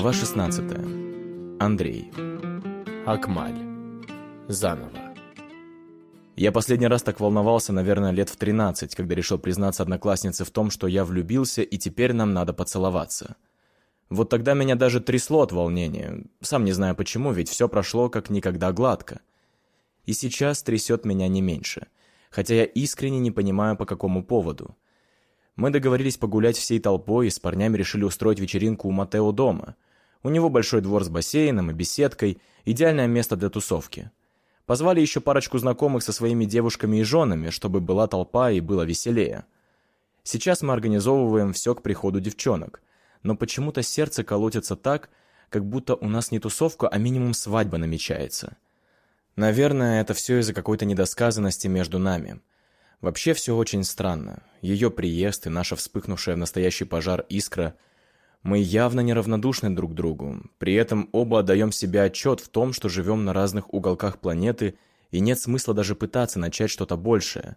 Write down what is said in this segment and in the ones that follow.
Глава 16. Андрей. Акмаль. Заново. Я последний раз так волновался, наверное, лет в 13, когда решил признаться однокласснице в том, что я влюбился и теперь нам надо поцеловаться. Вот тогда меня даже трясло от волнения. Сам не знаю почему, ведь все прошло как никогда гладко. И сейчас трясет меня не меньше. Хотя я искренне не понимаю, по какому поводу. Мы договорились погулять всей толпой и с парнями решили устроить вечеринку у Матео дома. У него большой двор с бассейном и беседкой, идеальное место для тусовки. Позвали еще парочку знакомых со своими девушками и женами, чтобы была толпа и было веселее. Сейчас мы организовываем все к приходу девчонок. Но почему-то сердце колотится так, как будто у нас не тусовка, а минимум свадьба намечается. Наверное, это все из-за какой-то недосказанности между нами. Вообще все очень странно. Ее приезд и наша вспыхнувшая в настоящий пожар искра. Мы явно неравнодушны друг другу. При этом оба отдаем себе отчет в том, что живем на разных уголках планеты, и нет смысла даже пытаться начать что-то большее.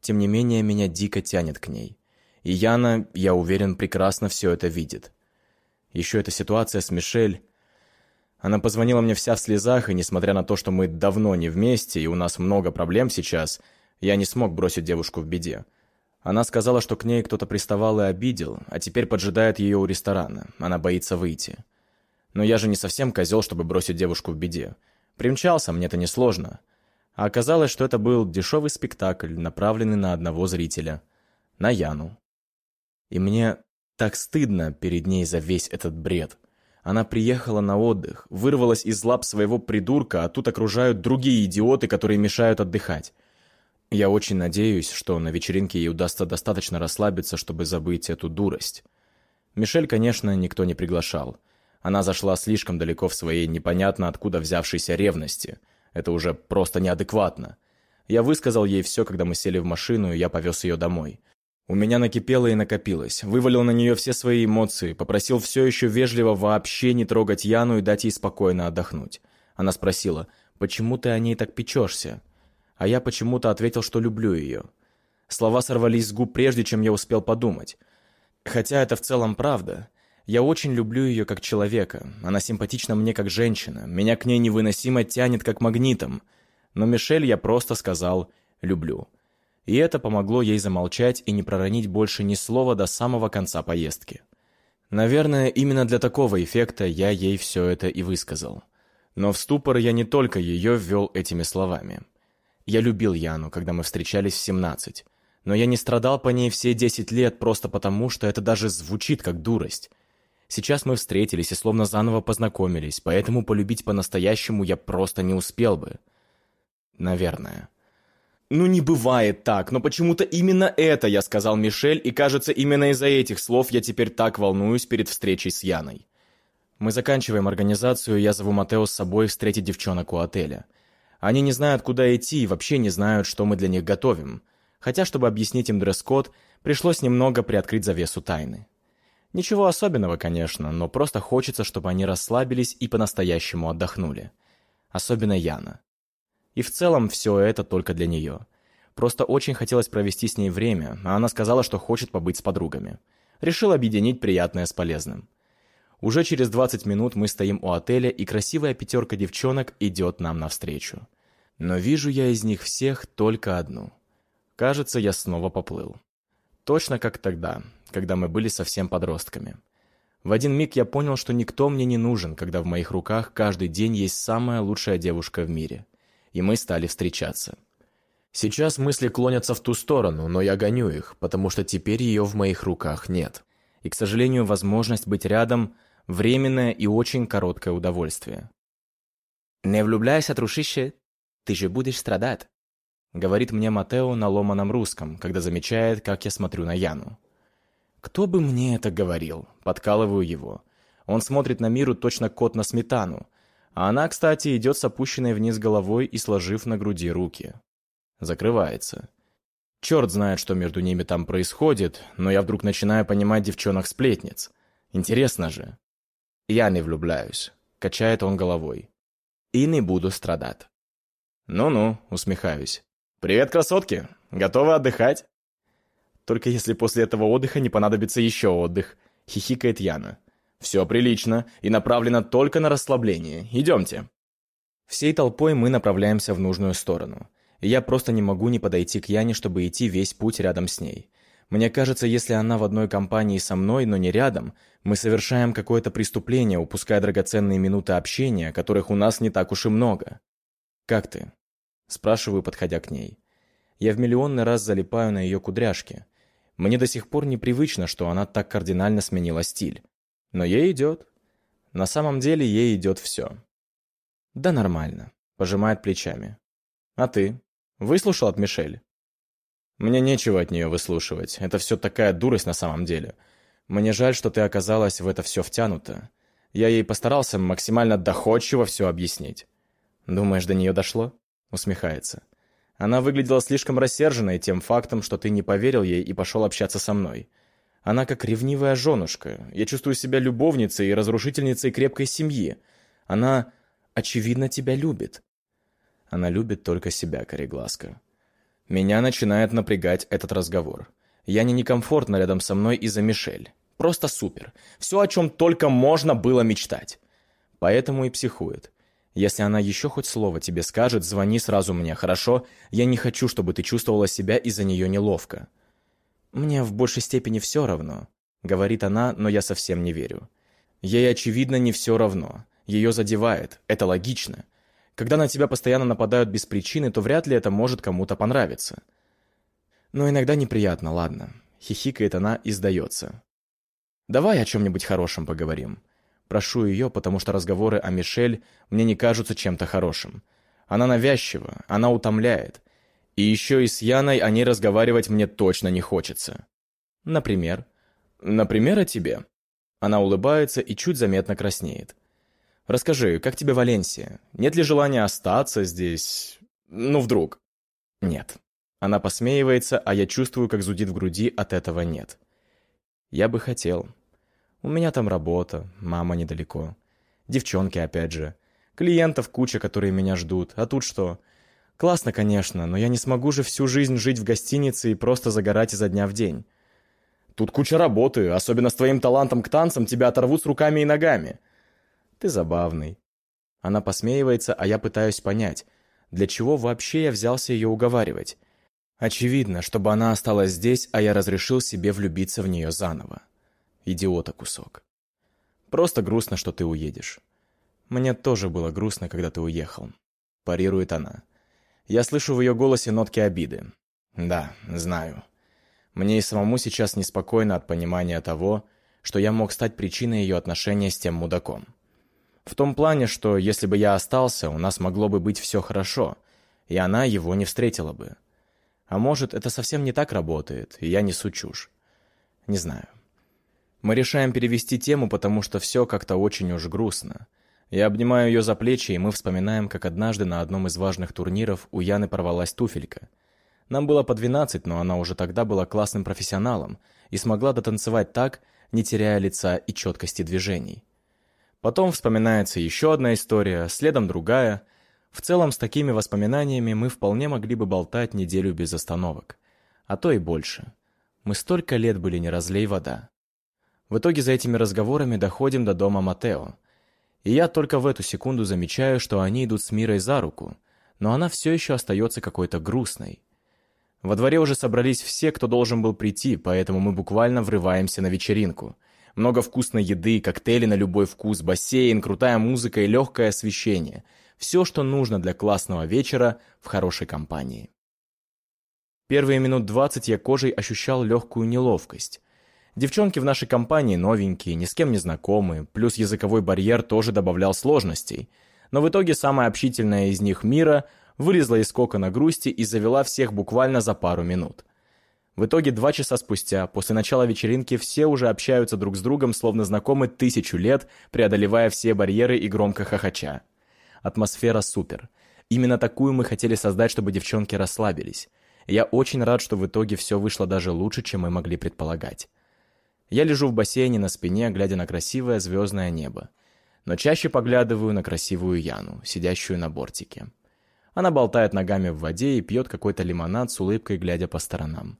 Тем не менее, меня дико тянет к ней. И Яна, я уверен, прекрасно все это видит. Еще эта ситуация с Мишель. Она позвонила мне вся в слезах, и несмотря на то, что мы давно не вместе, и у нас много проблем сейчас – я не смог бросить девушку в беде. Она сказала, что к ней кто-то приставал и обидел, а теперь поджидает ее у ресторана. Она боится выйти. Но я же не совсем козел, чтобы бросить девушку в беде. Примчался, мне это несложно. А оказалось, что это был дешевый спектакль, направленный на одного зрителя. На Яну. И мне так стыдно перед ней за весь этот бред. Она приехала на отдых, вырвалась из лап своего придурка, а тут окружают другие идиоты, которые мешают отдыхать. Я очень надеюсь, что на вечеринке ей удастся достаточно расслабиться, чтобы забыть эту дурость. Мишель, конечно, никто не приглашал. Она зашла слишком далеко в своей непонятно откуда взявшейся ревности. Это уже просто неадекватно. Я высказал ей все, когда мы сели в машину, и я повез ее домой. У меня накипело и накопилось. Вывалил на нее все свои эмоции, попросил все еще вежливо вообще не трогать Яну и дать ей спокойно отдохнуть. Она спросила, «Почему ты о ней так печешься?» А я почему-то ответил, что люблю ее. Слова сорвались с губ прежде, чем я успел подумать. Хотя это в целом правда. Я очень люблю ее как человека. Она симпатична мне как женщина. Меня к ней невыносимо тянет как магнитом. Но Мишель я просто сказал «люблю». И это помогло ей замолчать и не проронить больше ни слова до самого конца поездки. Наверное, именно для такого эффекта я ей все это и высказал. Но в ступор я не только ее ввел этими словами. Я любил Яну, когда мы встречались в 17. Но я не страдал по ней все 10 лет просто потому, что это даже звучит как дурость. Сейчас мы встретились и словно заново познакомились, поэтому полюбить по-настоящему я просто не успел бы. Наверное. «Ну не бывает так, но почему-то именно это я сказал Мишель, и кажется, именно из-за этих слов я теперь так волнуюсь перед встречей с Яной». Мы заканчиваем организацию, я зову Матео с собой встретить девчонок у отеля. Они не знают, куда идти и вообще не знают, что мы для них готовим. Хотя, чтобы объяснить им дресс-код, пришлось немного приоткрыть завесу тайны. Ничего особенного, конечно, но просто хочется, чтобы они расслабились и по-настоящему отдохнули. Особенно Яна. И в целом все это только для нее. Просто очень хотелось провести с ней время, а она сказала, что хочет побыть с подругами. Решил объединить приятное с полезным. Уже через 20 минут мы стоим у отеля, и красивая пятерка девчонок идет нам навстречу. Но вижу я из них всех только одну. Кажется, я снова поплыл. Точно как тогда, когда мы были совсем подростками. В один миг я понял, что никто мне не нужен, когда в моих руках каждый день есть самая лучшая девушка в мире. И мы стали встречаться. Сейчас мысли клонятся в ту сторону, но я гоню их, потому что теперь ее в моих руках нет. И, к сожалению, возможность быть рядом – временное и очень короткое удовольствие. «Не влюбляйся, трушище, ты же будешь страдать», говорит мне Матео на ломаном русском, когда замечает, как я смотрю на Яну. «Кто бы мне это говорил?» Подкалываю его. Он смотрит на миру точно кот на сметану. А она, кстати, идет с опущенной вниз головой и сложив на груди руки. Закрывается. Черт знает, что между ними там происходит, но я вдруг начинаю понимать девчонок-сплетниц. Интересно же. Я не влюбляюсь. Качает он головой. И не буду страдать. Ну-ну, усмехаюсь. Привет, красотки. Готовы отдыхать? Только если после этого отдыха не понадобится еще отдых, хихикает Яна. Все прилично и направлено только на расслабление. Идемте». Всей толпой мы направляемся в нужную сторону. Я просто не могу не подойти к Яне, чтобы идти весь путь рядом с ней. Мне кажется, если она в одной компании со мной, но не рядом, мы совершаем какое-то преступление, упуская драгоценные минуты общения, которых у нас не так уж и много. «Как ты?» – спрашиваю, подходя к ней. Я в миллионный раз залипаю на ее кудряшки. Мне до сих пор непривычно, что она так кардинально сменила стиль. Но ей идет. На самом деле ей идет все. «Да нормально», – пожимает плечами. «А ты? Выслушал от Мишель?» «Мне нечего от нее выслушивать. Это все такая дурость на самом деле. Мне жаль, что ты оказалась в это все втянута. Я ей постарался максимально доходчиво все объяснить». «Думаешь, до нее дошло?» – усмехается. Она выглядела слишком рассерженной тем фактом, что ты не поверил ей и пошел общаться со мной. Она как ревнивая женушка. Я чувствую себя любовницей и разрушительницей крепкой семьи. Она, очевидно, тебя любит. Она любит только себя, Корегласка. Меня начинает напрягать этот разговор. Я не некомфортно рядом со мной из-за Мишель. Просто супер. Все, о чем только можно было мечтать. Поэтому и психует. Если она еще хоть слово тебе скажет, звони сразу мне, хорошо? Я не хочу, чтобы ты чувствовала себя из-за нее неловко. «Мне в большей степени все равно», — говорит она, но я совсем не верю. Ей, очевидно, не все равно. Ее задевает. Это логично. Когда на тебя постоянно нападают без причины, то вряд ли это может кому-то понравиться. Но иногда неприятно, ладно. Хихикает она и сдается. Давай о чем-нибудь хорошем поговорим. Прошу ее, потому что разговоры о Мишель мне не кажутся чем-то хорошим. Она навязчива, она утомляет. И еще и с Яной о ней разговаривать мне точно не хочется. Например? Например, о тебе. Она улыбается и чуть заметно краснеет. Расскажи, как тебе Валенсия? Нет ли желания остаться здесь? Ну, вдруг? Нет. Она посмеивается, а я чувствую, как зудит в груди, от этого нет. Я бы хотел. У меня там работа, мама недалеко. Девчонки, опять же. Клиентов куча, которые меня ждут. А тут что? Классно, конечно, но я не смогу же всю жизнь жить в гостинице и просто загорать изо дня в день. Тут куча работы, особенно с твоим талантом к танцам тебя оторвут с руками и ногами. Ты забавный». Она посмеивается, а я пытаюсь понять, для чего вообще я взялся ее уговаривать. Очевидно, чтобы она осталась здесь, а я разрешил себе влюбиться в нее заново. Идиота кусок. Просто грустно, что ты уедешь. Мне тоже было грустно, когда ты уехал. Парирует она. Я слышу в ее голосе нотки обиды. Да, знаю. Мне и самому сейчас неспокойно от понимания того, что я мог стать причиной ее отношения с тем мудаком. В том плане, что если бы я остался, у нас могло бы быть все хорошо, и она его не встретила бы. А может, это совсем не так работает, и я несу чушь. Не знаю. Мы решаем перевести тему, потому что все как-то очень уж грустно. Я обнимаю ее за плечи, и мы вспоминаем, как однажды на одном из важных турниров у Яны порвалась туфелька. Нам было по 12, но она уже тогда была классным профессионалом и смогла дотанцевать так, не теряя лица и четкости движений. Потом вспоминается еще одна история, следом другая. В целом, с такими воспоминаниями мы вполне могли бы болтать неделю без остановок. А то и больше. Мы столько лет были не разлей вода. В итоге за этими разговорами доходим до дома Матео. И я только в эту секунду замечаю, что они идут с Мирой за руку, но она все еще остается какой-то грустной. Во дворе уже собрались все, кто должен был прийти, поэтому мы буквально врываемся на вечеринку – много вкусной еды, коктейли на любой вкус, бассейн, крутая музыка и легкое освещение. Все, что нужно для классного вечера в хорошей компании. Первые минут двадцать я кожей ощущал легкую неловкость. Девчонки в нашей компании новенькие, ни с кем не знакомые, плюс языковой барьер тоже добавлял сложностей. Но в итоге самая общительная из них Мира вылезла из кокона грусти и завела всех буквально за пару минут. В итоге два часа спустя, после начала вечеринки, все уже общаются друг с другом, словно знакомы тысячу лет, преодолевая все барьеры и громко хохоча. Атмосфера супер. Именно такую мы хотели создать, чтобы девчонки расслабились. Я очень рад, что в итоге все вышло даже лучше, чем мы могли предполагать. Я лежу в бассейне на спине, глядя на красивое звездное небо. Но чаще поглядываю на красивую Яну, сидящую на бортике. Она болтает ногами в воде и пьет какой-то лимонад с улыбкой, глядя по сторонам.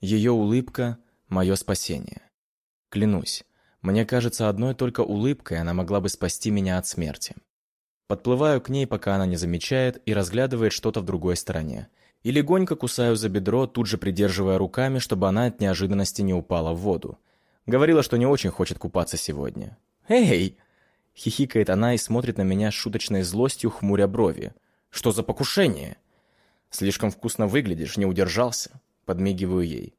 Ее улыбка – мое спасение. Клянусь, Мне кажется, одной только улыбкой она могла бы спасти меня от смерти. Подплываю к ней, пока она не замечает, и разглядывает что-то в другой стороне. И легонько кусаю за бедро, тут же придерживая руками, чтобы она от неожиданности не упала в воду. Говорила, что не очень хочет купаться сегодня. «Эй!» — хихикает она и смотрит на меня с шуточной злостью, хмуря брови. «Что за покушение?» «Слишком вкусно выглядишь, не удержался», — подмигиваю ей.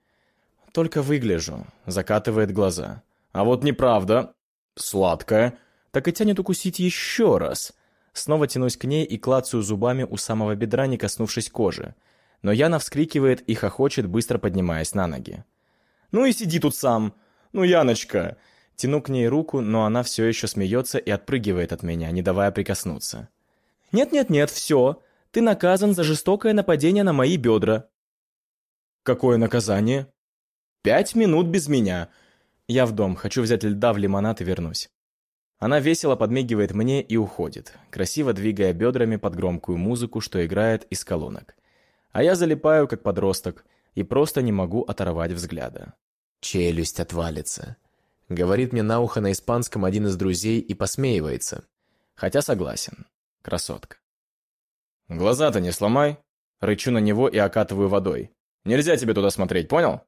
«Только выгляжу», — закатывает глаза. «А вот неправда. Сладкая. Так и тянет укусить еще раз». Снова тянусь к ней и клацаю зубами у самого бедра, не коснувшись кожи. Но Яна вскрикивает и хохочет, быстро поднимаясь на ноги. «Ну и сиди тут сам! Ну, Яночка!» Тяну к ней руку, но она все еще смеется и отпрыгивает от меня, не давая прикоснуться. «Нет-нет-нет, все. Ты наказан за жестокое нападение на мои бедра». «Какое наказание?» «Пять минут без меня. Я в дом, хочу взять льда в лимонад и вернусь». Она весело подмигивает мне и уходит, красиво двигая бедрами под громкую музыку, что играет из колонок. А я залипаю, как подросток, и просто не могу оторвать взгляда. «Челюсть отвалится», — говорит мне на ухо на испанском один из друзей и посмеивается. Хотя согласен. Красотка. «Глаза-то не сломай!» Рычу на него и окатываю водой. «Нельзя тебе туда смотреть, понял?»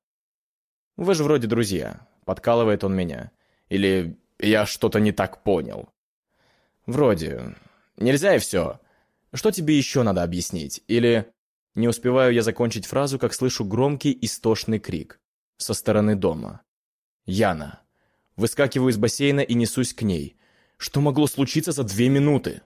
«Вы же вроде друзья», — подкалывает он меня. Или я что-то не так понял. Вроде. Нельзя и все. Что тебе еще надо объяснить? Или... Не успеваю я закончить фразу, как слышу громкий истошный крик. Со стороны дома. Яна. Выскакиваю из бассейна и несусь к ней. Что могло случиться за две минуты?